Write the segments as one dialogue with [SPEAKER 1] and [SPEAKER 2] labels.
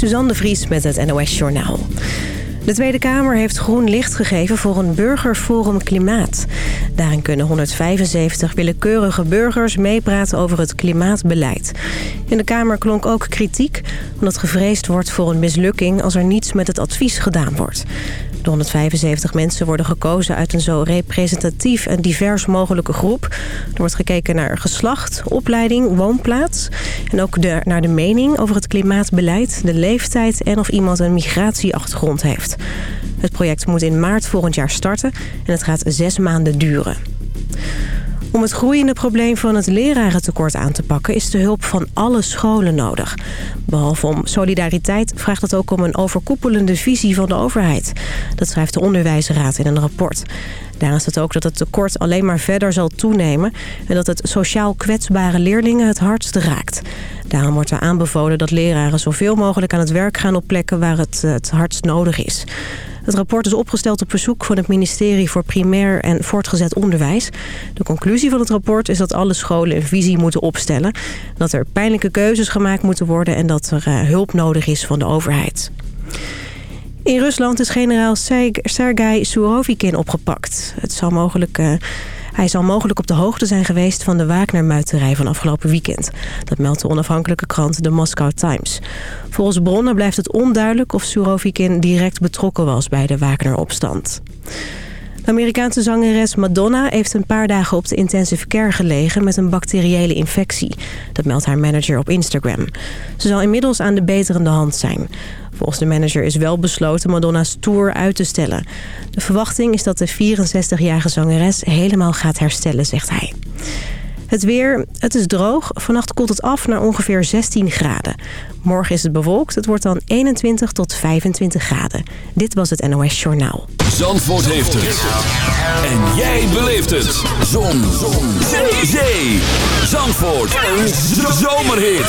[SPEAKER 1] Suzanne de Vries met het NOS Journaal. De Tweede Kamer heeft groen licht gegeven voor een burgerforum klimaat. Daarin kunnen 175 willekeurige burgers meepraten over het klimaatbeleid. In de Kamer klonk ook kritiek... omdat gevreesd wordt voor een mislukking als er niets met het advies gedaan wordt. De 175 mensen worden gekozen uit een zo representatief en divers mogelijke groep. Er wordt gekeken naar geslacht, opleiding, woonplaats... en ook naar de mening over het klimaatbeleid, de leeftijd... en of iemand een migratieachtergrond heeft. Het project moet in maart volgend jaar starten en het gaat zes maanden duren. Om het groeiende probleem van het lerarentekort aan te pakken... is de hulp van alle scholen nodig. Behalve om solidariteit vraagt het ook om een overkoepelende visie van de overheid. Dat schrijft de Onderwijsraad in een rapport. Daarnaast het ook dat het tekort alleen maar verder zal toenemen... en dat het sociaal kwetsbare leerlingen het hardst raakt. Daarom wordt er aanbevolen dat leraren zoveel mogelijk aan het werk gaan... op plekken waar het het hardst nodig is. Het rapport is opgesteld op verzoek van het ministerie voor Primair en Voortgezet Onderwijs. De conclusie van het rapport is dat alle scholen een visie moeten opstellen. Dat er pijnlijke keuzes gemaakt moeten worden en dat er uh, hulp nodig is van de overheid. In Rusland is generaal Sergei Surovikin opgepakt. Het zal mogelijk... Uh, hij zal mogelijk op de hoogte zijn geweest van de Wagner-muiterij van afgelopen weekend. Dat meldt de onafhankelijke krant de Moscow Times. Volgens bronnen blijft het onduidelijk of Surovikin direct betrokken was bij de Wagner-opstand. De Amerikaanse zangeres Madonna heeft een paar dagen op de intensive care gelegen met een bacteriële infectie. Dat meldt haar manager op Instagram. Ze zal inmiddels aan de beterende hand zijn. Volgens de manager is wel besloten Madonna's tour uit te stellen. De verwachting is dat de 64-jarige zangeres helemaal gaat herstellen, zegt hij. Het weer, het is droog. Vannacht koelt het af naar ongeveer 16 graden. Morgen is het bewolkt. Het wordt dan 21 tot 25 graden. Dit was het NOS Journaal.
[SPEAKER 2] Zandvoort heeft het. En jij beleeft het. Zon. Zon. Zee. Zandvoort. Een zomerhit.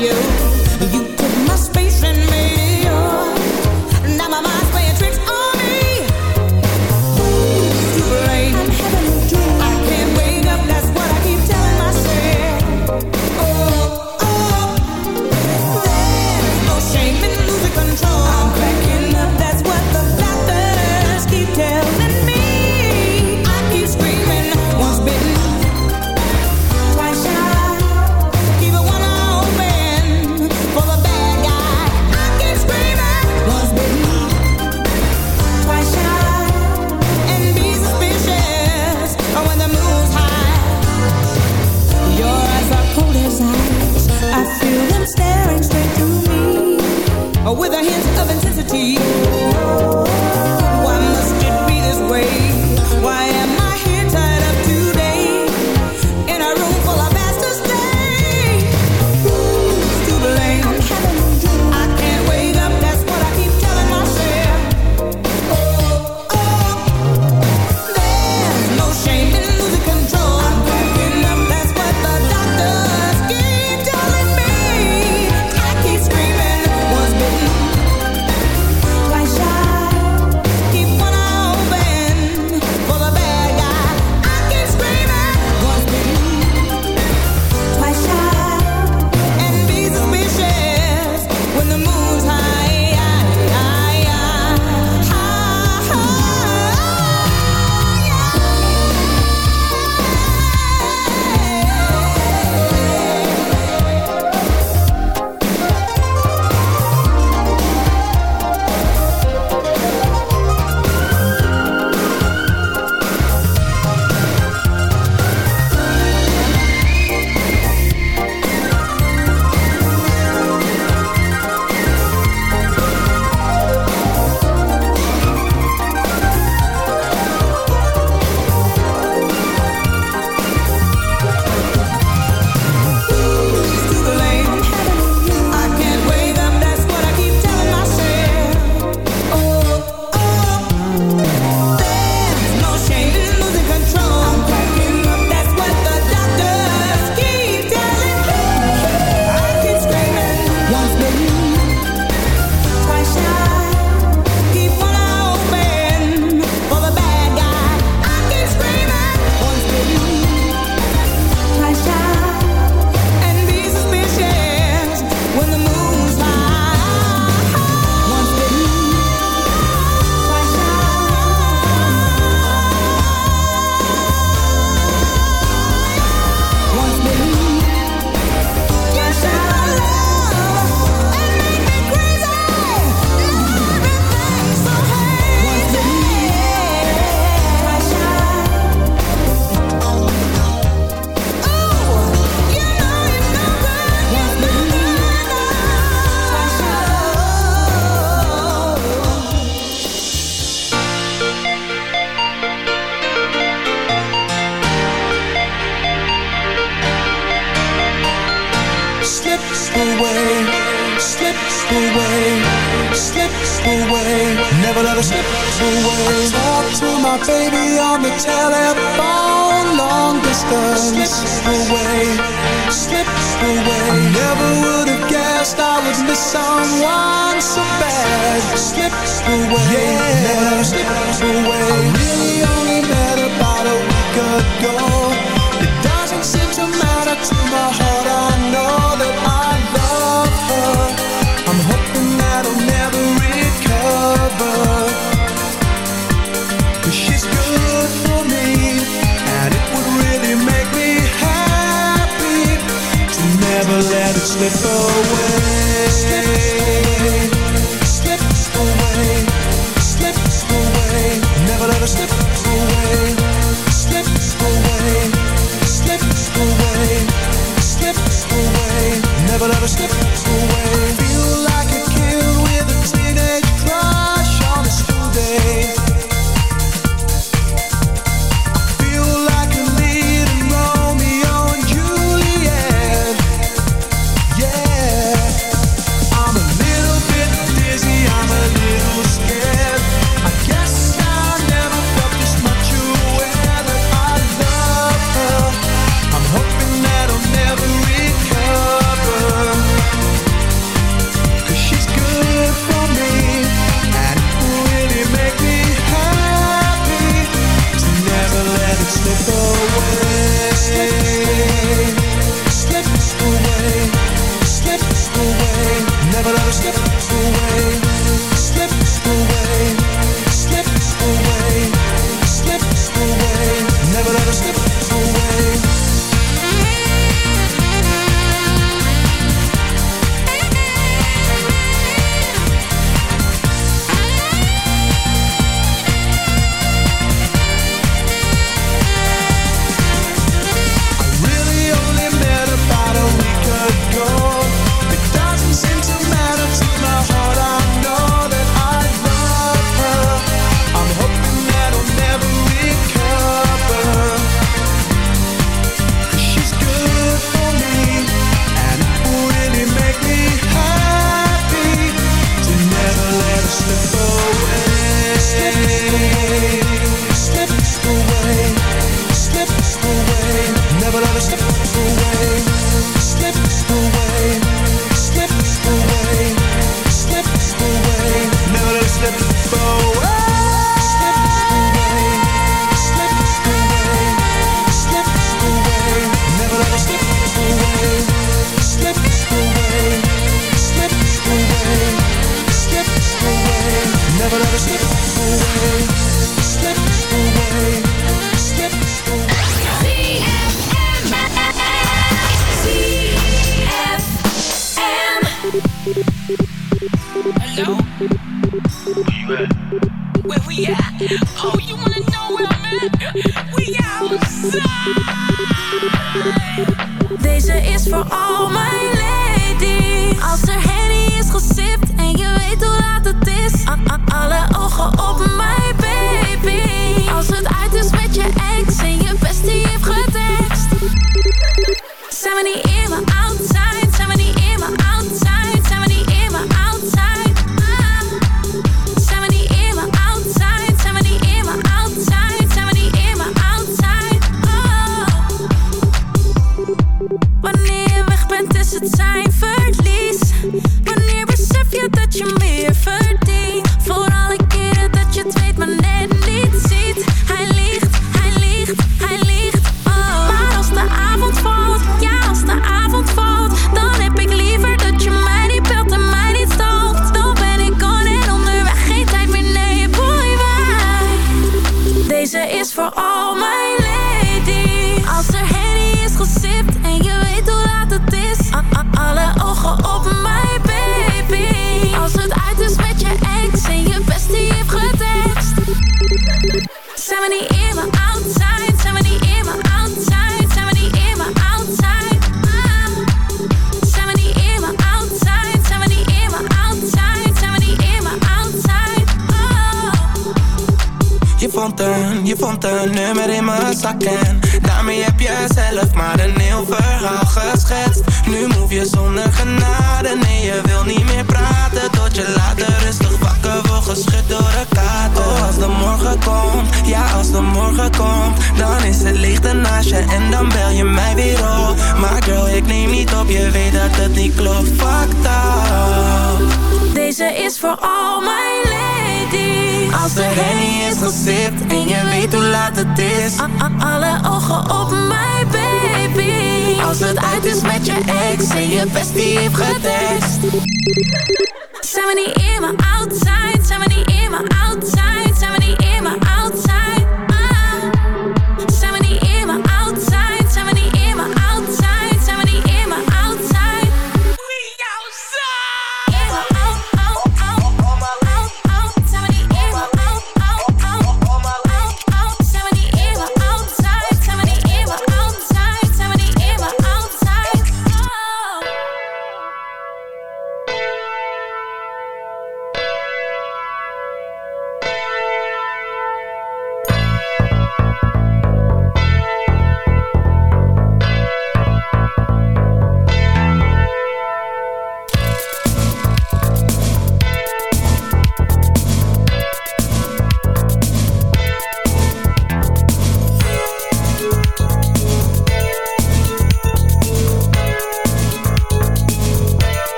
[SPEAKER 3] You
[SPEAKER 4] Deze is voor al mijn
[SPEAKER 5] geschetst. Nu move je zonder genade. Nee, je wil niet meer praten Tot je later rustig wakker wordt geschud door een kater. Oh, als de morgen komt, ja als de morgen komt Dan is het licht naast je en dan bel je mij weer op. Maar girl, ik neem niet op, je weet dat het niet klopt. Fucked up
[SPEAKER 4] Deze is voor al mijn ladies.
[SPEAKER 5] Als de hennie is gesipt en je weet hoe laat het is.
[SPEAKER 4] A- a- Alle ogen op mij, baby.
[SPEAKER 5] Als het uit is met je ex en je bestie heeft getest
[SPEAKER 4] Zijn we niet in mijn outside? Zijn we niet in mijn outside?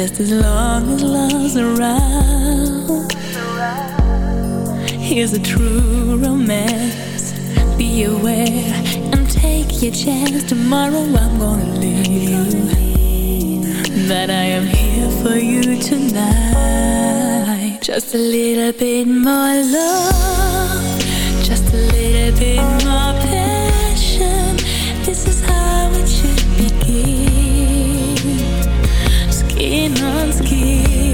[SPEAKER 4] Just as long as love's around. Here's a true romance. Be aware and take your chance. Tomorrow I'm gonna leave. But I am here for you tonight. Just a little bit more love. Just a little bit more passion. This is how it should begin in ons kind.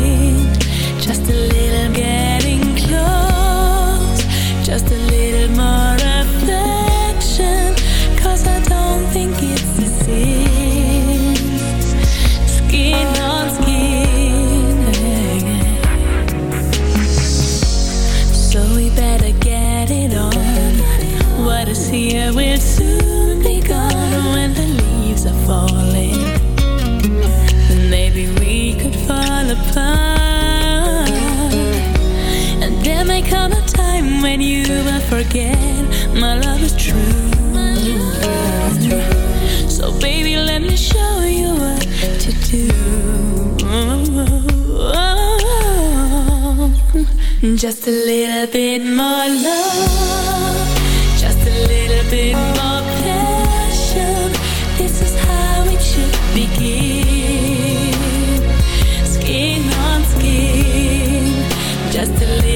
[SPEAKER 4] Forget my love is true. So baby, let me show you what to do. Just a little bit more love, just a little bit more passion. This is how it should begin. Skin on skin, just a little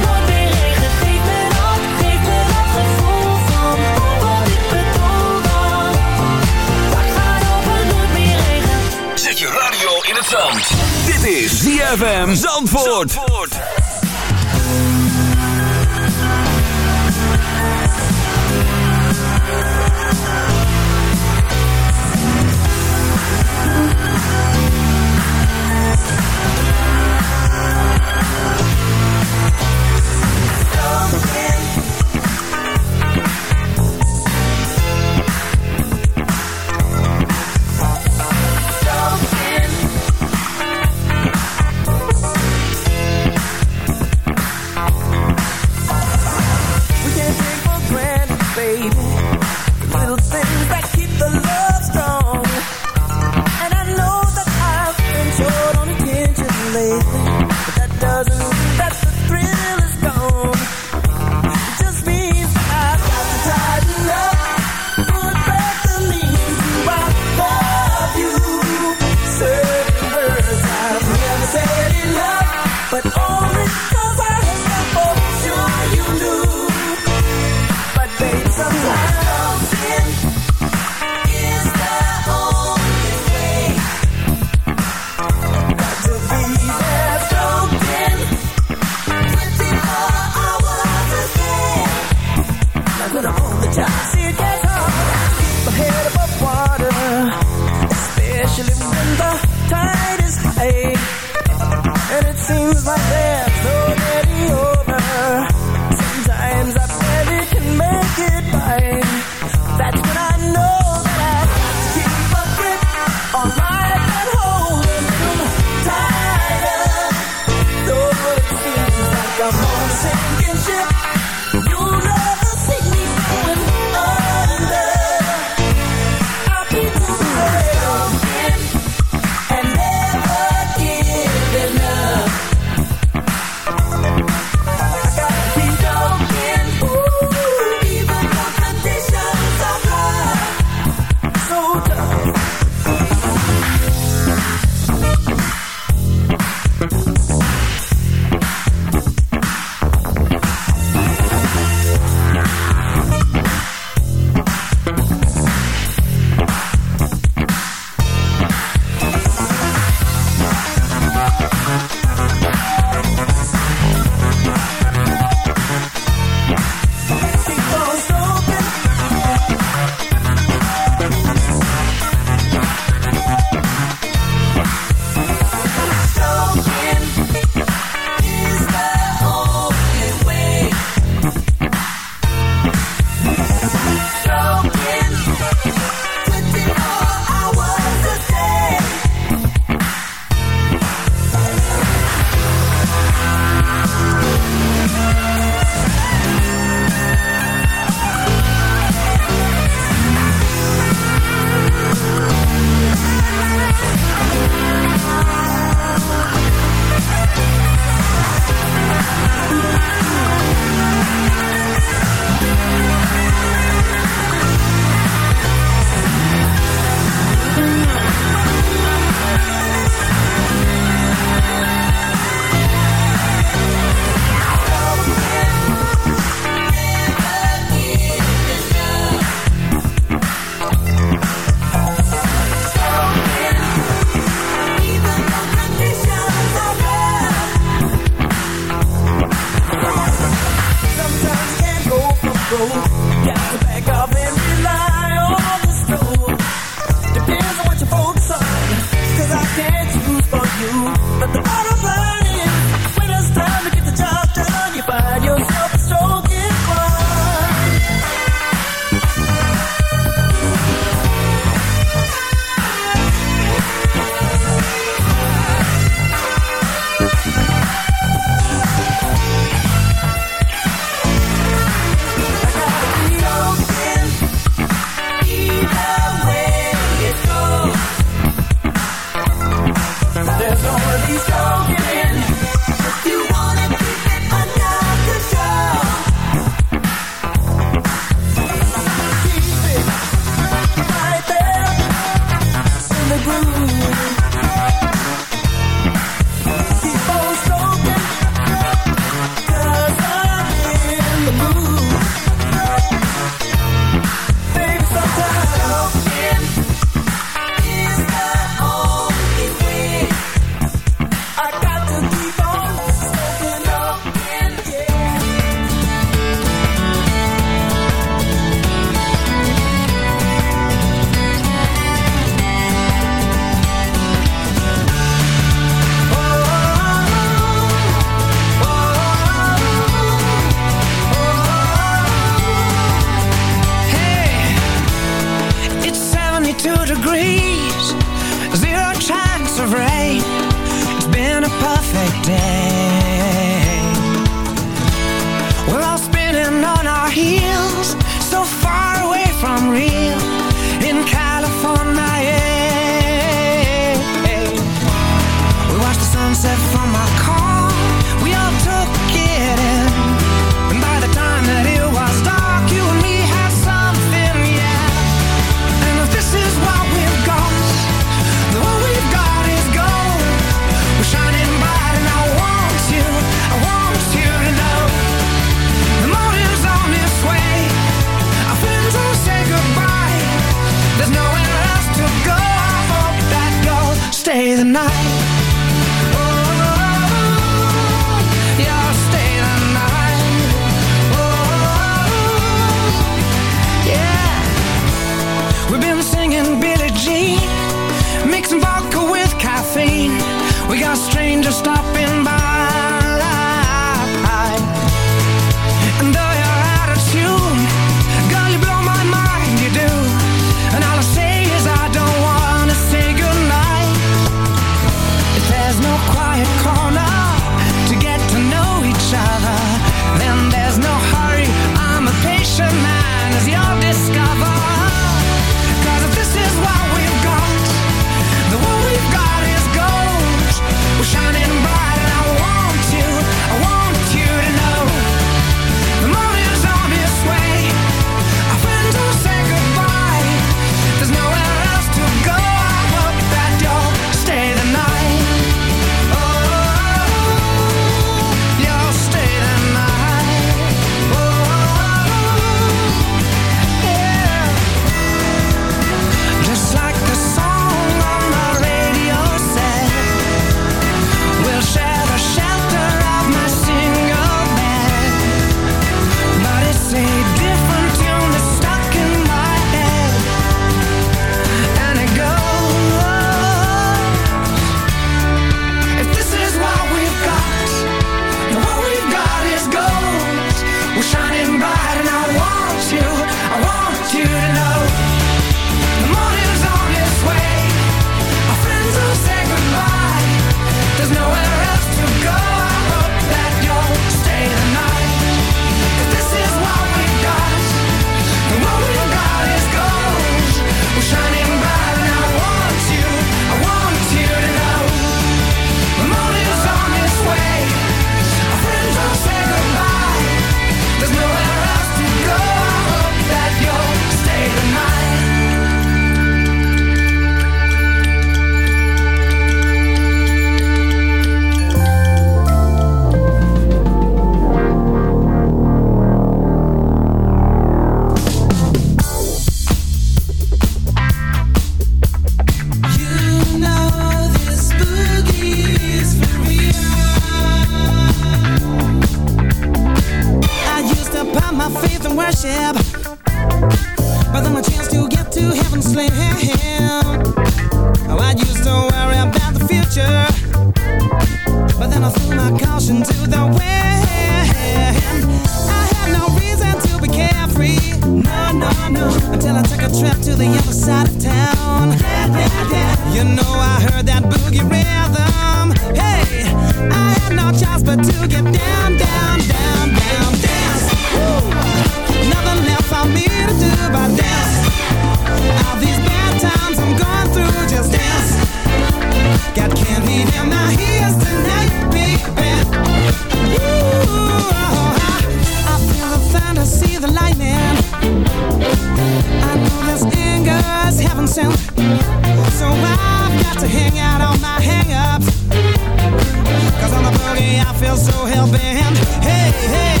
[SPEAKER 6] I feel
[SPEAKER 5] so
[SPEAKER 7] hell-bent. Hey, hey.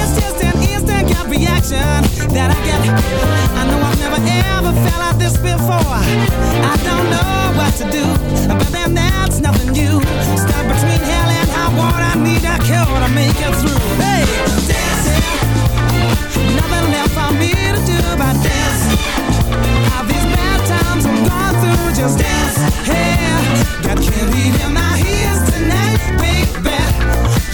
[SPEAKER 7] It's just an instant gut reaction That I get. I know I've never ever felt like this before. I don't know what to do But then that's nothing new. Stuck between hell and high water I Need a cure to make it through. Hey, dancing. Nothing left for me to do but dance. All these bad times I'm going through Just dance, yeah Got candy in my ears tonight, baby.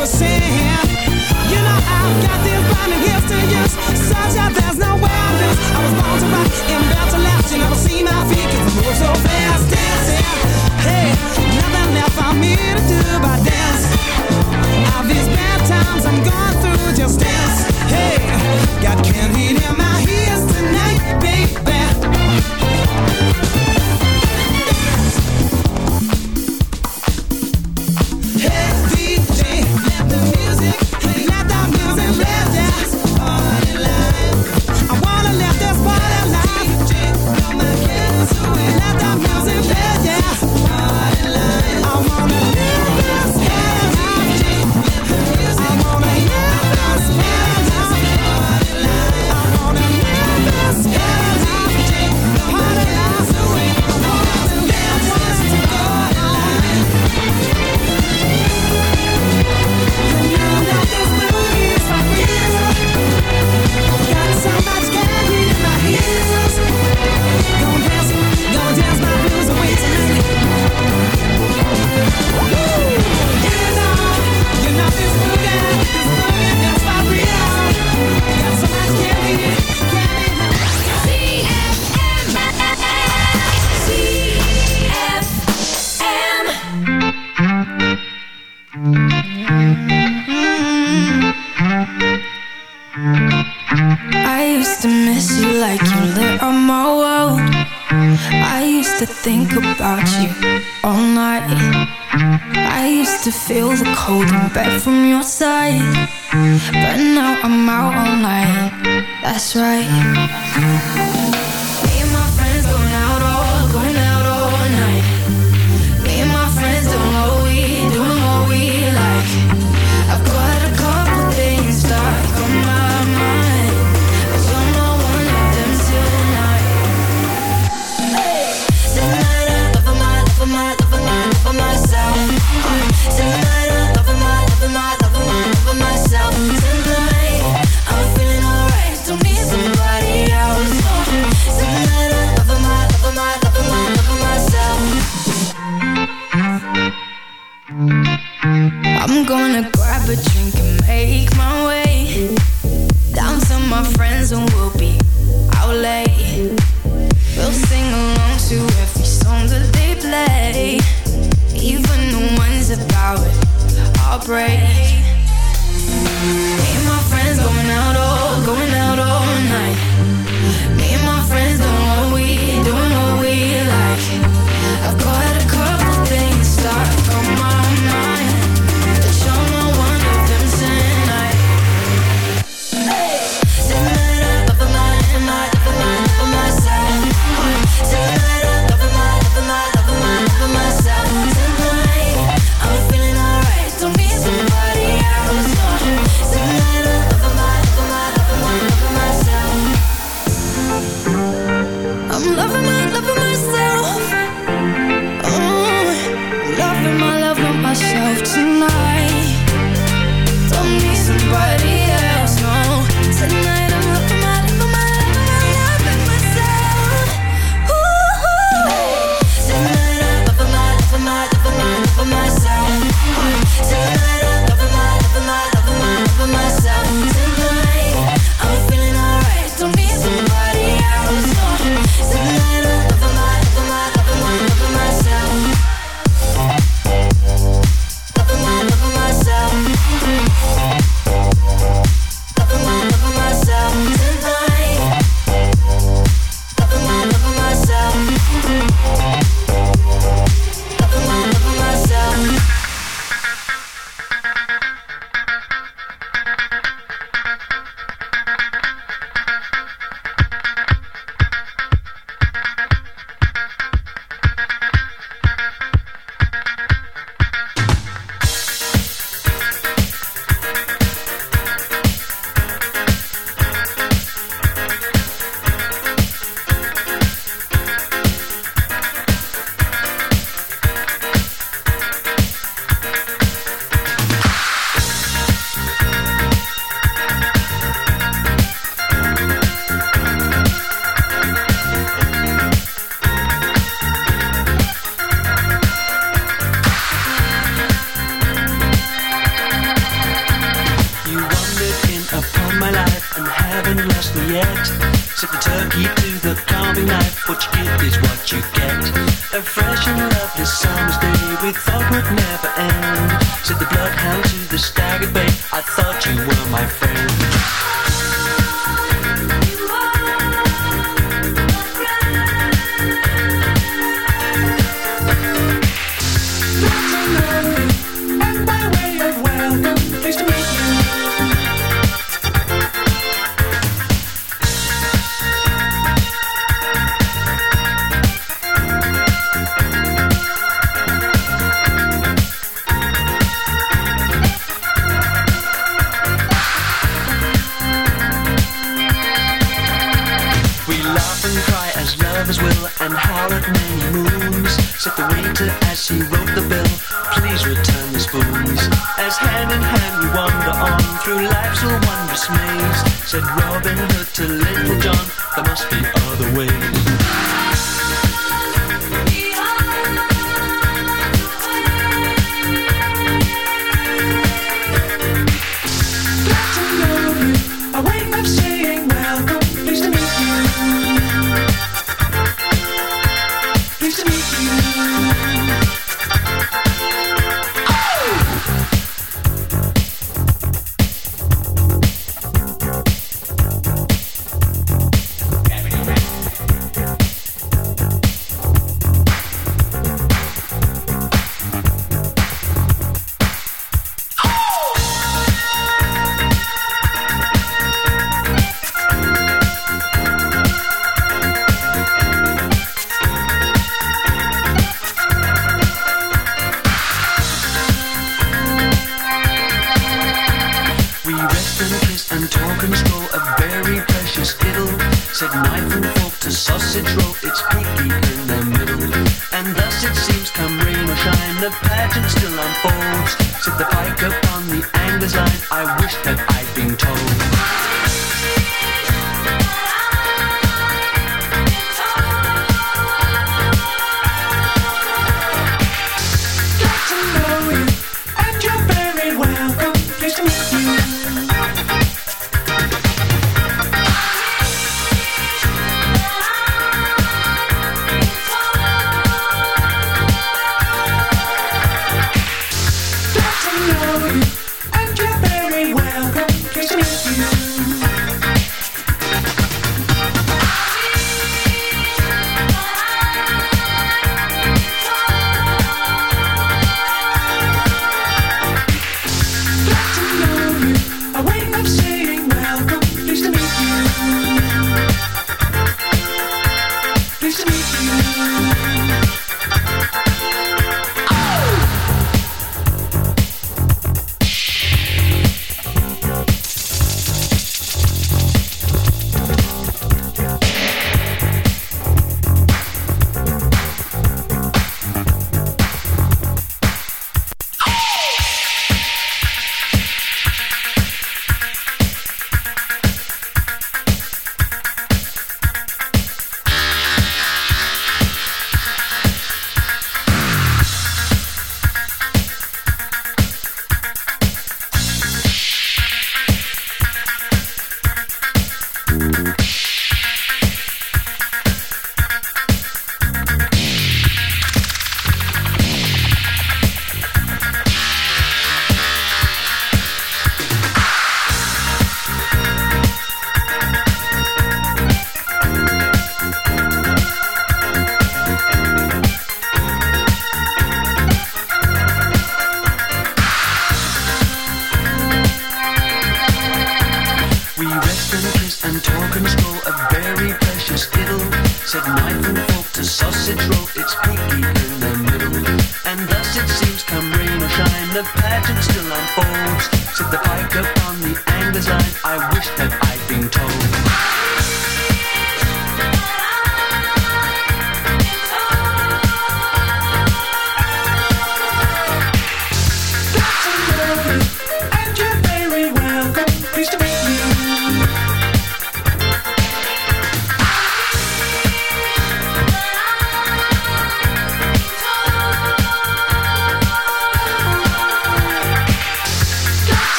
[SPEAKER 7] were saying. You know I've got this blinding gifts to use, such that there's no way I lose. I was born to rock and bound to left. You never see my feet 'cause I move so fast dancing. Hey, nothing left for me to do but dance. All these bad times I'm going through, just dance. Hey, got candy in my ears tonight, baby.
[SPEAKER 8] straight.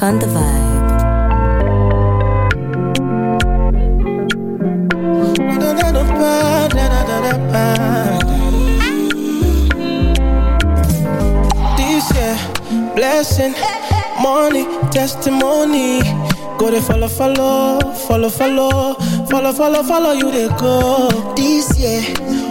[SPEAKER 8] rock on the
[SPEAKER 9] vibe.
[SPEAKER 10] This year, blessing, money, testimony. Go they follow, follow, follow, follow, follow, follow, follow you they go.
[SPEAKER 11] This year